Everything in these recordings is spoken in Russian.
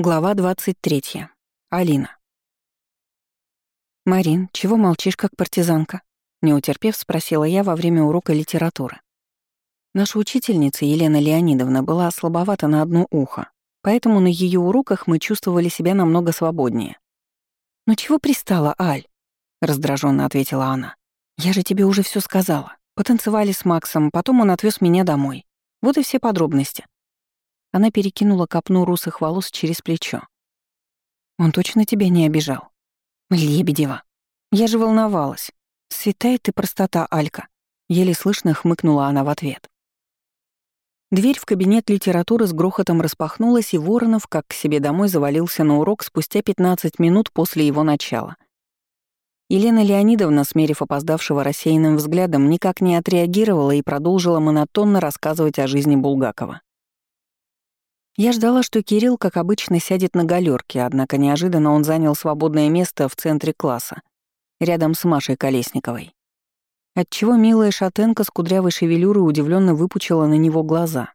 Глава 23. Алина. «Марин, чего молчишь, как партизанка?» Не утерпев, спросила я во время урока литературы. Наша учительница Елена Леонидовна была слабовата на одно ухо, поэтому на ее уроках мы чувствовали себя намного свободнее. «Ну чего пристала, Аль?» — раздраженно ответила она. «Я же тебе уже все сказала. Потанцевали с Максом, потом он отвез меня домой. Вот и все подробности. Она перекинула копну русых волос через плечо. «Он точно тебя не обижал?» «Лебедева. Я же волновалась. Святая ты простота, Алька». Еле слышно хмыкнула она в ответ. Дверь в кабинет литературы с грохотом распахнулась, и Воронов, как к себе домой, завалился на урок спустя 15 минут после его начала. Елена Леонидовна, смерив опоздавшего рассеянным взглядом, никак не отреагировала и продолжила монотонно рассказывать о жизни Булгакова. Я ждала, что Кирилл, как обычно, сядет на галерке, однако неожиданно он занял свободное место в центре класса, рядом с Машей Колесниковой. Отчего милая шатенка с кудрявой шевелюрой удивленно выпучила на него глаза.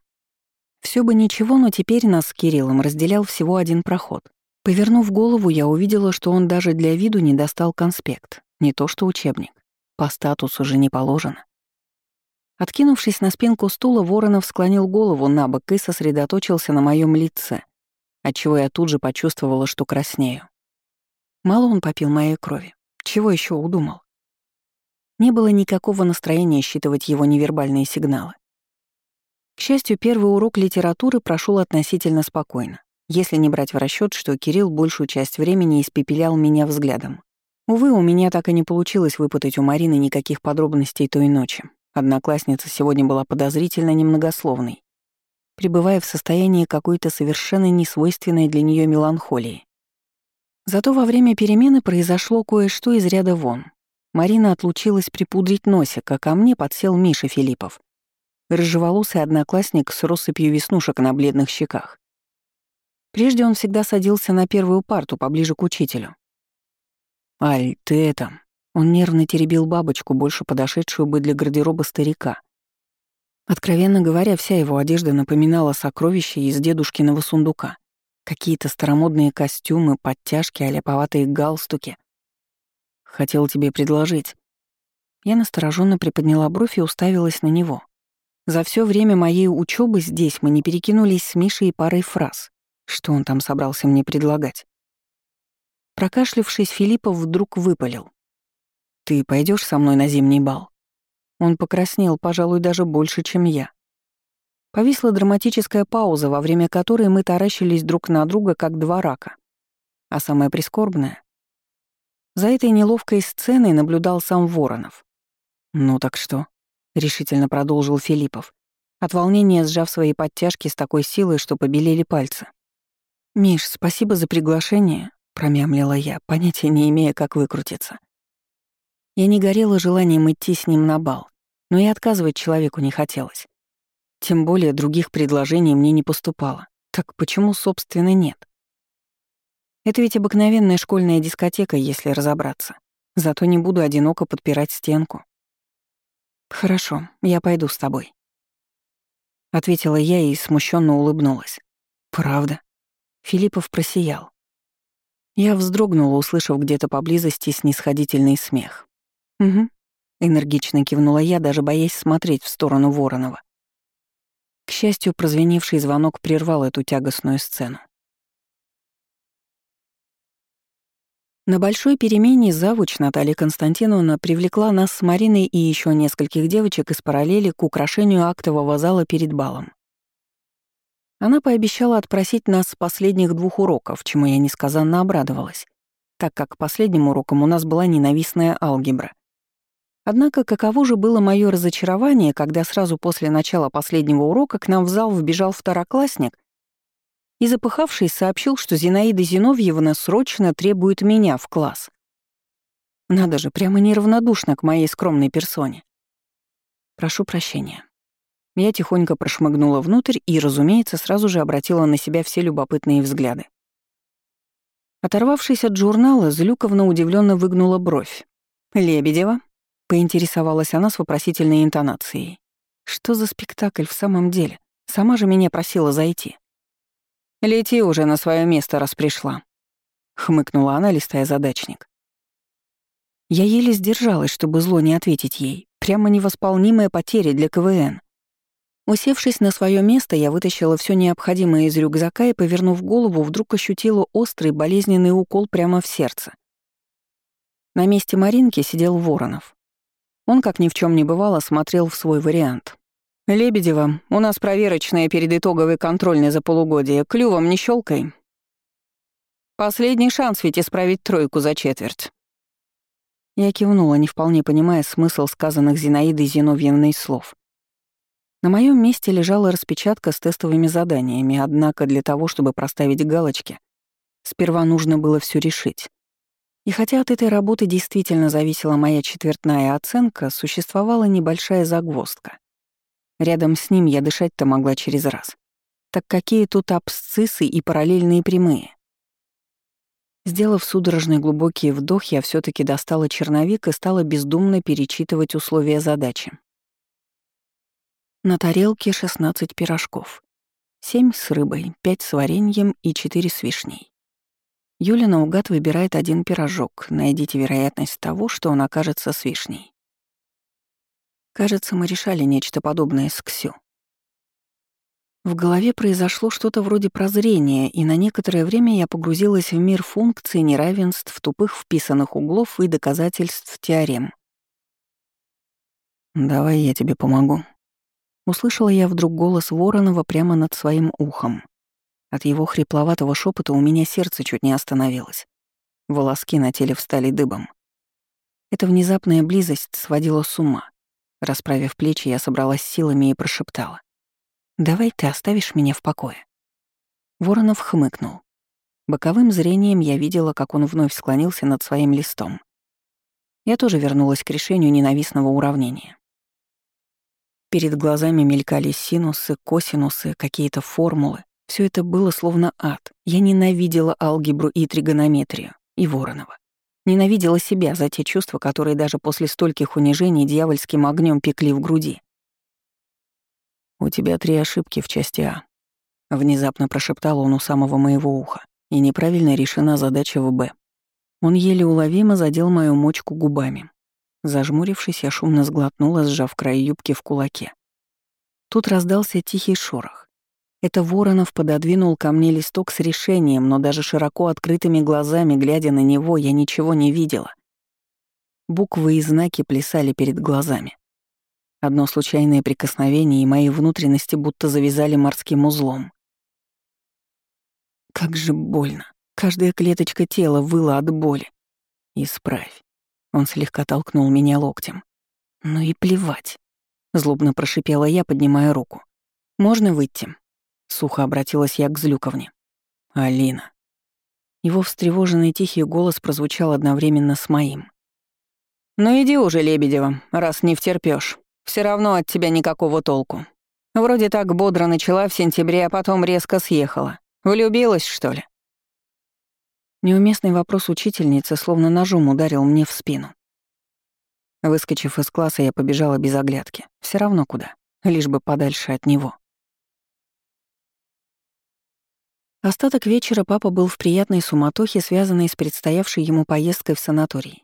Все бы ничего, но теперь нас с Кириллом разделял всего один проход. Повернув голову, я увидела, что он даже для виду не достал конспект, не то что учебник. По статусу же не положено. Откинувшись на спинку стула, Воронов склонил голову на бок и сосредоточился на моем лице, отчего я тут же почувствовала, что краснею. Мало он попил моей крови. Чего еще удумал? Не было никакого настроения считывать его невербальные сигналы. К счастью, первый урок литературы прошел относительно спокойно, если не брать в расчет, что Кирилл большую часть времени испепелял меня взглядом. Увы, у меня так и не получилось выпытать у Марины никаких подробностей той ночи. Одноклассница сегодня была подозрительно немногословной, пребывая в состоянии какой-то совершенно несвойственной для нее меланхолии. Зато во время перемены произошло кое-что из ряда вон. Марина отлучилась припудрить носик, а ко мне подсел Миша Филиппов. Рыжеволосый одноклассник с россыпью веснушек на бледных щеках. Прежде он всегда садился на первую парту поближе к учителю. «Аль, ты это, он нервно теребил бабочку, больше подошедшую бы для гардероба старика. Откровенно говоря, вся его одежда напоминала сокровища из дедушкиного сундука. Какие-то старомодные костюмы, подтяжки, аляповатые галстуки. «Хотел тебе предложить». Я настороженно приподняла бровь и уставилась на него. За все время моей учебы здесь мы не перекинулись с Мишей парой фраз. Что он там собрался мне предлагать? Прокашлившись, Филиппов вдруг выпалил. «Ты пойдешь со мной на зимний бал?» Он покраснел, пожалуй, даже больше, чем я. Повисла драматическая пауза, во время которой мы таращились друг на друга, как два рака. А самое прискорбное — за этой неловкой сценой наблюдал сам Воронов. «Ну так что?» — решительно продолжил Филиппов, от волнения сжав свои подтяжки с такой силой, что побелели пальцы. «Миш, спасибо за приглашение», — промямлила я, понятия не имея, как выкрутиться. Я не горела желанием идти с ним на бал, но и отказывать человеку не хотелось. Тем более других предложений мне не поступало. Так почему, собственно, нет? Это ведь обыкновенная школьная дискотека, если разобраться. Зато не буду одиноко подпирать стенку. «Хорошо, я пойду с тобой», — ответила я и смущенно улыбнулась. «Правда?» Филиппов просиял. Я вздрогнула, услышав где-то поблизости снисходительный смех. «Угу», — энергично кивнула я, даже боясь смотреть в сторону Воронова. К счастью, прозвеневший звонок прервал эту тягостную сцену. На большой перемене завуч Наталья Константиновна привлекла нас с Мариной и еще нескольких девочек из параллели к украшению актового зала перед балом. Она пообещала отпросить нас с последних двух уроков, чему я несказанно обрадовалась, так как последним уроком у нас была ненавистная алгебра — Однако каково же было мое разочарование, когда сразу после начала последнего урока к нам в зал вбежал второклассник и, запыхавшись, сообщил, что Зинаида Зиновьевна срочно требует меня в класс. Надо же, прямо неравнодушно к моей скромной персоне. Прошу прощения. Я тихонько прошмыгнула внутрь и, разумеется, сразу же обратила на себя все любопытные взгляды. Оторвавшись от журнала, Злюковна удивленно выгнула бровь. «Лебедева?» Поинтересовалась она с вопросительной интонацией. Что за спектакль в самом деле? Сама же меня просила зайти. Лети уже на свое место, раз пришла», — хмыкнула она, листая задачник. Я еле сдержалась, чтобы зло не ответить ей. Прямо невосполнимая потеря для КВН. Усевшись на свое место, я вытащила все необходимое из рюкзака и, повернув голову, вдруг ощутила острый болезненный укол прямо в сердце. На месте Маринки сидел Воронов. Он, как ни в чем не бывало, смотрел в свой вариант. «Лебедева, у нас проверочная перед итоговой контрольной за полугодие. Клювом не щелкай. Последний шанс ведь исправить тройку за четверть». Я кивнула, не вполне понимая смысл сказанных Зинаидой Зиновьевной слов. На моем месте лежала распечатка с тестовыми заданиями, однако для того, чтобы проставить галочки, сперва нужно было все решить. И хотя от этой работы действительно зависела моя четвертная оценка, существовала небольшая загвоздка. Рядом с ним я дышать-то могла через раз. Так какие тут абсциссы и параллельные прямые? Сделав судорожный глубокий вдох, я все таки достала черновик и стала бездумно перечитывать условия задачи. На тарелке 16 пирожков. 7 с рыбой, 5 с вареньем и 4 с вишней. Юля наугад выбирает один пирожок. Найдите вероятность того, что он окажется с вишней. Кажется, мы решали нечто подобное с Ксю. В голове произошло что-то вроде прозрения, и на некоторое время я погрузилась в мир функций, неравенств, тупых вписанных углов и доказательств теорем. «Давай я тебе помогу», Услышала я вдруг голос Воронова прямо над своим ухом. От его хрипловатого шепота у меня сердце чуть не остановилось. Волоски на теле встали дыбом. Эта внезапная близость сводила с ума. Расправив плечи, я собралась силами и прошептала. «Давай ты оставишь меня в покое». Воронов хмыкнул. Боковым зрением я видела, как он вновь склонился над своим листом. Я тоже вернулась к решению ненавистного уравнения. Перед глазами мелькали синусы, косинусы, какие-то формулы. Все это было словно ад. Я ненавидела алгебру и тригонометрию, и Воронова. Ненавидела себя за те чувства, которые даже после стольких унижений дьявольским огнем пекли в груди. «У тебя три ошибки в части А», — внезапно прошептал он у самого моего уха, «и неправильно решена задача в Б». Он еле уловимо задел мою мочку губами. Зажмурившись, я шумно сглотнула, сжав край юбки в кулаке. Тут раздался тихий шорох. Это Воронов пододвинул ко мне листок с решением, но даже широко открытыми глазами, глядя на него, я ничего не видела. Буквы и знаки плясали перед глазами. Одно случайное прикосновение, и мои внутренности будто завязали морским узлом. Как же больно. Каждая клеточка тела выла от боли. Исправь. Он слегка толкнул меня локтем. «Ну и плевать», — злобно прошипела я, поднимая руку. «Можно выйти?» — сухо обратилась я к Злюковне. «Алина». Его встревоженный тихий голос прозвучал одновременно с моим. «Ну иди уже, Лебедева, раз не втерпёшь. Все равно от тебя никакого толку. Вроде так бодро начала в сентябре, а потом резко съехала. Влюбилась, что ли?» Неуместный вопрос учительницы словно ножом ударил мне в спину. Выскочив из класса, я побежала без оглядки. Все равно куда, лишь бы подальше от него. Остаток вечера папа был в приятной суматохе, связанной с предстоявшей ему поездкой в санаторий.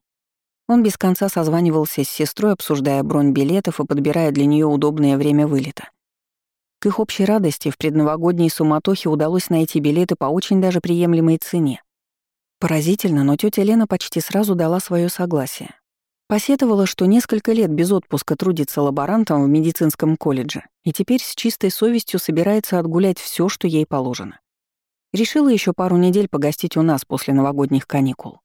Он без конца созванивался с сестрой, обсуждая бронь билетов и подбирая для нее удобное время вылета. К их общей радости в предновогодней суматохе удалось найти билеты по очень даже приемлемой цене. Поразительно, но тетя Лена почти сразу дала свое согласие. Посетовала, что несколько лет без отпуска трудится лаборантом в медицинском колледже и теперь с чистой совестью собирается отгулять все, что ей положено. Решила еще пару недель погостить у нас после новогодних каникул.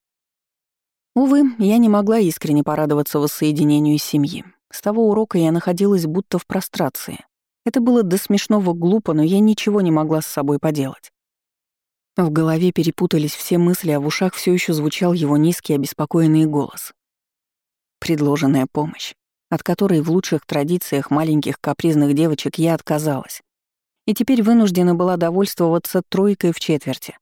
Увы, я не могла искренне порадоваться воссоединению семьи. С того урока я находилась будто в прострации. Это было до смешного глупо, но я ничего не могла с собой поделать. В голове перепутались все мысли, а в ушах все еще звучал его низкий обеспокоенный голос. Предложенная помощь, от которой в лучших традициях маленьких капризных девочек я отказалась, и теперь вынуждена была довольствоваться тройкой в четверти.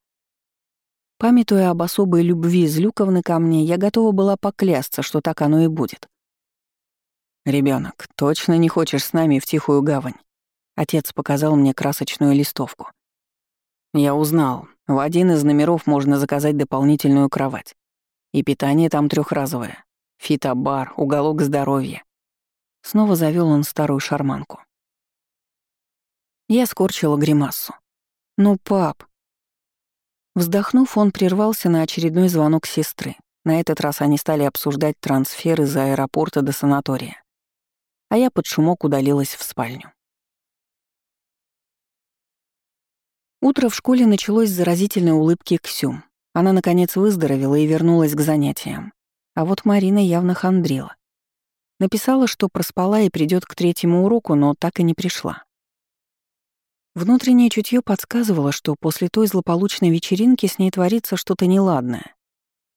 Памятуя об особой любви Злюковны ко мне, я готова была поклясться, что так оно и будет. Ребенок, точно не хочешь с нами в тихую гавань?» Отец показал мне красочную листовку. Я узнал. В один из номеров можно заказать дополнительную кровать. И питание там трехразовое. Фитобар, уголок здоровья. Снова завел он старую шарманку. Я скорчила гримассу. «Ну, пап!» Вздохнув, он прервался на очередной звонок сестры. На этот раз они стали обсуждать трансфер из аэропорта до санатория. А я под шумок удалилась в спальню. Утро в школе началось с заразительной улыбки Ксю. Она, наконец, выздоровела и вернулась к занятиям. А вот Марина явно хандрила. Написала, что проспала и придет к третьему уроку, но так и не пришла. Внутреннее чутье подсказывало, что после той злополучной вечеринки с ней творится что-то неладное.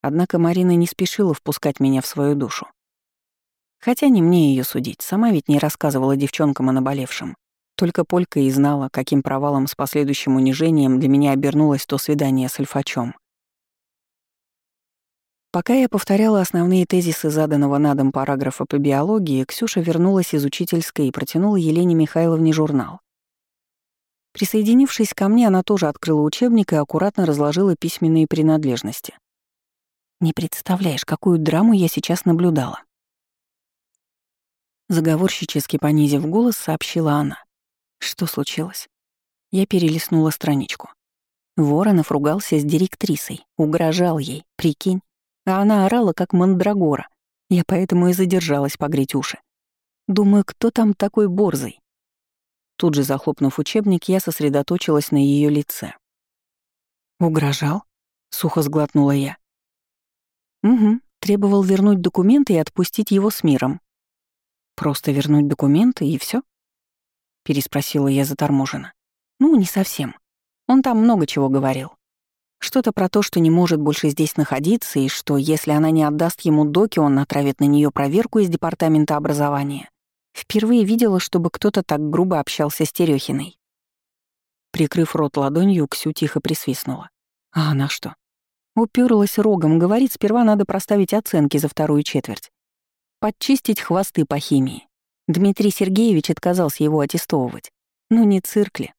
Однако Марина не спешила впускать меня в свою душу. Хотя не мне ее судить, сама ведь не рассказывала девчонкам о наболевшем. Только Полька и знала, каким провалом с последующим унижением для меня обернулось то свидание с Альфачом. Пока я повторяла основные тезисы заданного на дом параграфа по биологии, Ксюша вернулась из учительской и протянула Елене Михайловне журнал. Присоединившись ко мне, она тоже открыла учебник и аккуратно разложила письменные принадлежности. «Не представляешь, какую драму я сейчас наблюдала». Заговорщически понизив голос, сообщила она. Что случилось? Я перелистнула страничку. Воронов ругался с директрисой, угрожал ей, прикинь. А она орала, как мандрагора. Я поэтому и задержалась погреть уши. Думаю, кто там такой борзый? Тут же захлопнув учебник, я сосредоточилась на ее лице. «Угрожал?» — сухо сглотнула я. «Угу, требовал вернуть документы и отпустить его с миром. Просто вернуть документы и все? переспросила я заторможенно. Ну, не совсем. Он там много чего говорил. Что-то про то, что не может больше здесь находиться, и что, если она не отдаст ему доки, он натравит на нее проверку из департамента образования. Впервые видела, чтобы кто-то так грубо общался с Терехиной. Прикрыв рот ладонью, Ксю тихо присвистнула. А она что? Уперлась рогом, говорит, сперва надо проставить оценки за вторую четверть. Подчистить хвосты по химии. Дмитрий Сергеевич отказался его аттестовывать. Ну не цирк ли?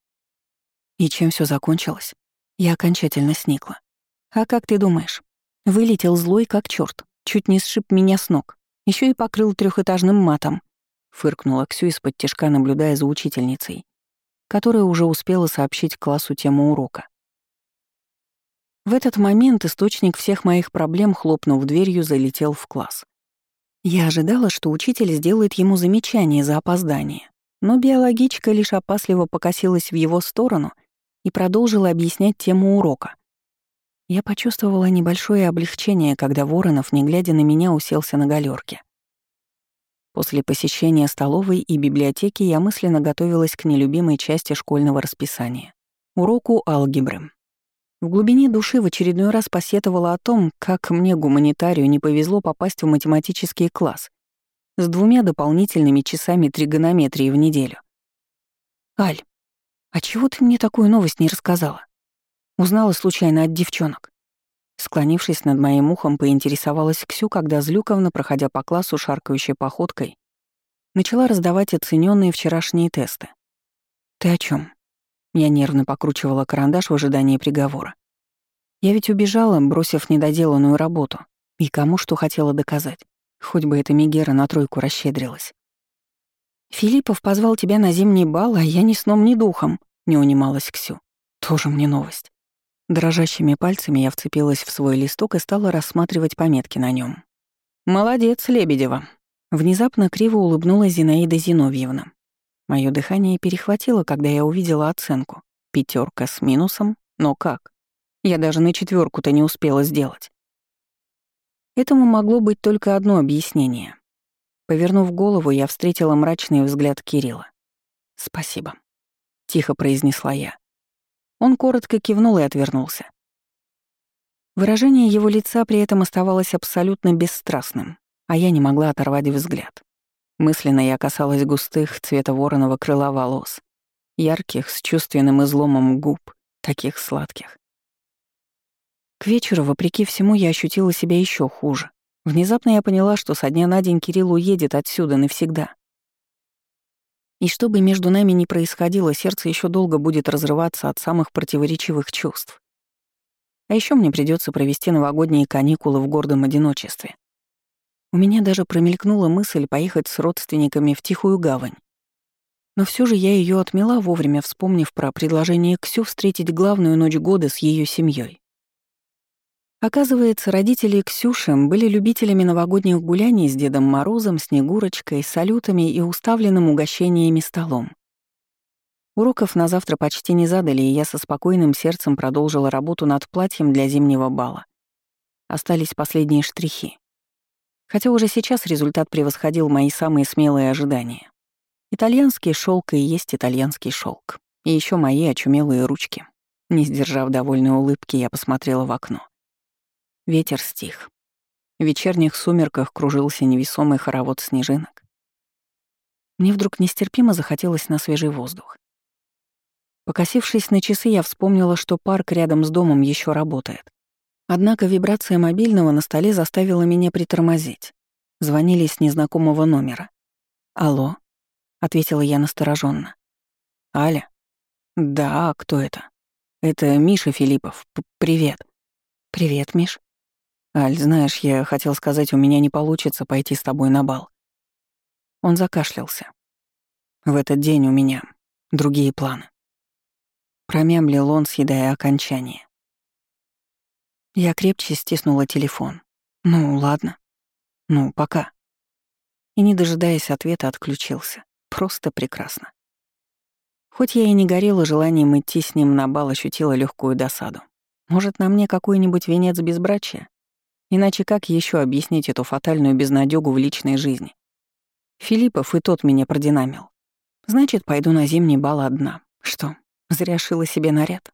И чем все закончилось? Я окончательно сникла. А как ты думаешь? Вылетел злой как черт, чуть не сшиб меня с ног, еще и покрыл трехэтажным матом. Фыркнула Ксю из-под тяжка, наблюдая за учительницей, которая уже успела сообщить классу тему урока. В этот момент источник всех моих проблем, хлопнув дверью, залетел в класс. Я ожидала, что учитель сделает ему замечание за опоздание, но биологичка лишь опасливо покосилась в его сторону и продолжила объяснять тему урока. Я почувствовала небольшое облегчение, когда Воронов, не глядя на меня, уселся на галерке. После посещения столовой и библиотеки я мысленно готовилась к нелюбимой части школьного расписания — уроку алгебры. В глубине души в очередной раз посетовала о том, как мне, гуманитарию, не повезло попасть в математический класс с двумя дополнительными часами тригонометрии в неделю. «Аль, а чего ты мне такую новость не рассказала?» Узнала случайно от девчонок. Склонившись над моим ухом, поинтересовалась Ксю, когда Злюковна, проходя по классу шаркающей походкой, начала раздавать оцененные вчерашние тесты. «Ты о чем? Я нервно покручивала карандаш в ожидании приговора. Я ведь убежала, бросив недоделанную работу. И кому что хотела доказать. Хоть бы эта Мегера на тройку расщедрилась. «Филиппов позвал тебя на зимний бал, а я ни сном, ни духом», — не унималась Ксю. «Тоже мне новость». Дрожащими пальцами я вцепилась в свой листок и стала рассматривать пометки на нем. «Молодец, Лебедева». Внезапно криво улыбнулась Зинаида Зиновьевна. Мое дыхание перехватило, когда я увидела оценку. Пятерка с минусом, но как? Я даже на четверку то не успела сделать. Этому могло быть только одно объяснение. Повернув голову, я встретила мрачный взгляд Кирилла. «Спасибо», — тихо произнесла я. Он коротко кивнул и отвернулся. Выражение его лица при этом оставалось абсолютно бесстрастным, а я не могла оторвать взгляд. Мысленно я касалась густых цвета вороного крыла волос, ярких, с чувственным изломом губ, таких сладких. К вечеру, вопреки всему, я ощутила себя еще хуже. Внезапно я поняла, что со дня на день Кирилл уедет отсюда навсегда. И что бы между нами ни происходило, сердце еще долго будет разрываться от самых противоречивых чувств. А еще мне придется провести новогодние каникулы в гордом одиночестве. У меня даже промелькнула мысль поехать с родственниками в Тихую гавань. Но все же я ее отмела вовремя, вспомнив про предложение Ксю встретить главную ночь года с ее семьей. Оказывается, родители Ксюши были любителями новогодних гуляний с Дедом Морозом, Снегурочкой, салютами и уставленным угощениями столом. Уроков на завтра почти не задали, и я со спокойным сердцем продолжила работу над платьем для зимнего бала. Остались последние штрихи. Хотя уже сейчас результат превосходил мои самые смелые ожидания. Итальянский шелк и есть итальянский шелк. И еще мои очумелые ручки. Не сдержав довольной улыбки, я посмотрела в окно. Ветер стих. В вечерних сумерках кружился невесомый хоровод снежинок. Мне вдруг нестерпимо захотелось на свежий воздух. Покосившись на часы, я вспомнила, что парк рядом с домом еще работает. Однако вибрация мобильного на столе заставила меня притормозить. Звонили с незнакомого номера. «Алло», — ответила я настороженно. «Аля?» «Да, кто это?» «Это Миша Филиппов. П Привет». «Привет, Миш». «Аль, знаешь, я хотел сказать, у меня не получится пойти с тобой на бал». Он закашлялся. «В этот день у меня другие планы». Промямлил он, съедая окончание. Я крепче стиснула телефон. «Ну, ладно. Ну, пока». И, не дожидаясь ответа, отключился. Просто прекрасно. Хоть я и не горела желанием идти с ним на бал, ощутила легкую досаду. Может, на мне какой-нибудь венец безбрачия? Иначе как еще объяснить эту фатальную безнадёгу в личной жизни? Филиппов и тот меня продинамил. Значит, пойду на зимний бал одна. Что, зря шила себе наряд?